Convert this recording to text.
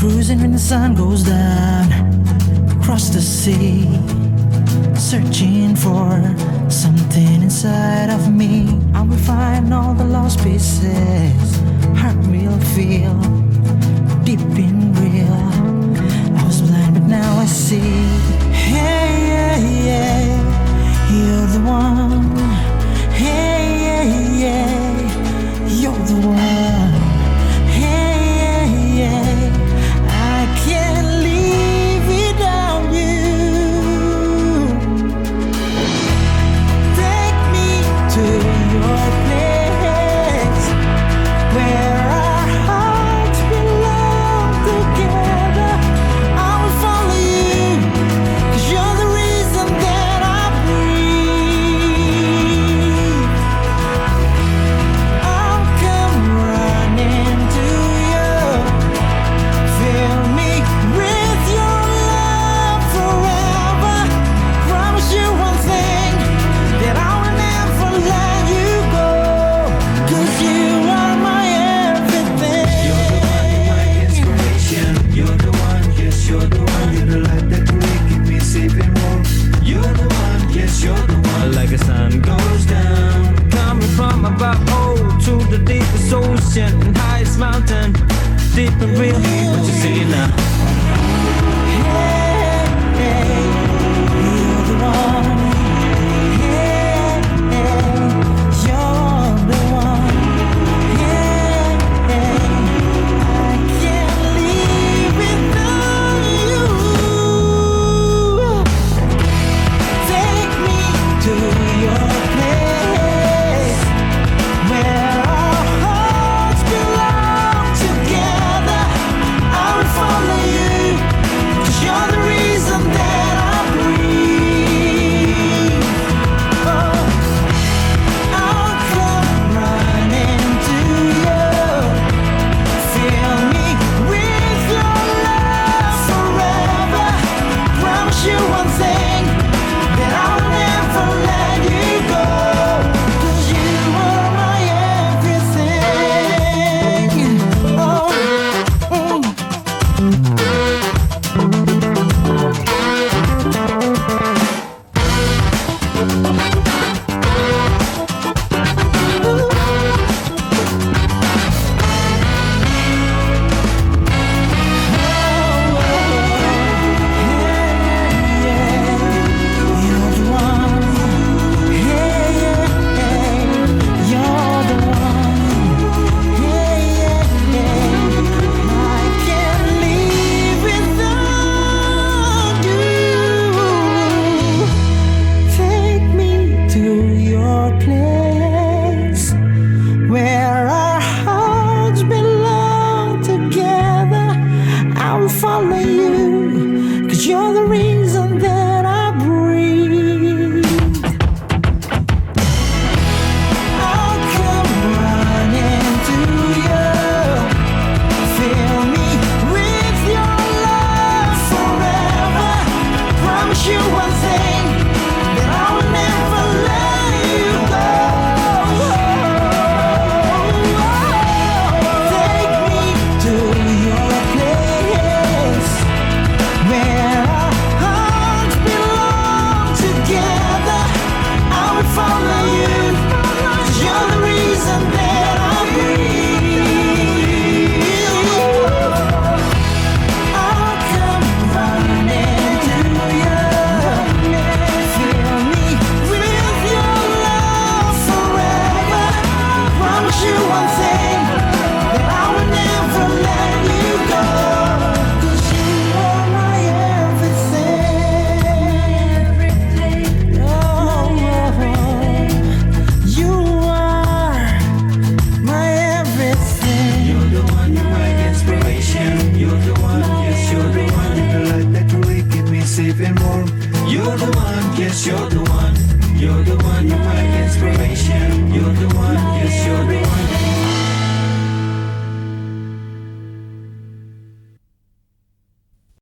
Cruising when the sun goes down across the sea, searching for something inside of me. I will find all the lost pieces, heart will feel deep in real. ocean highest mountain, deep and real. What you see now?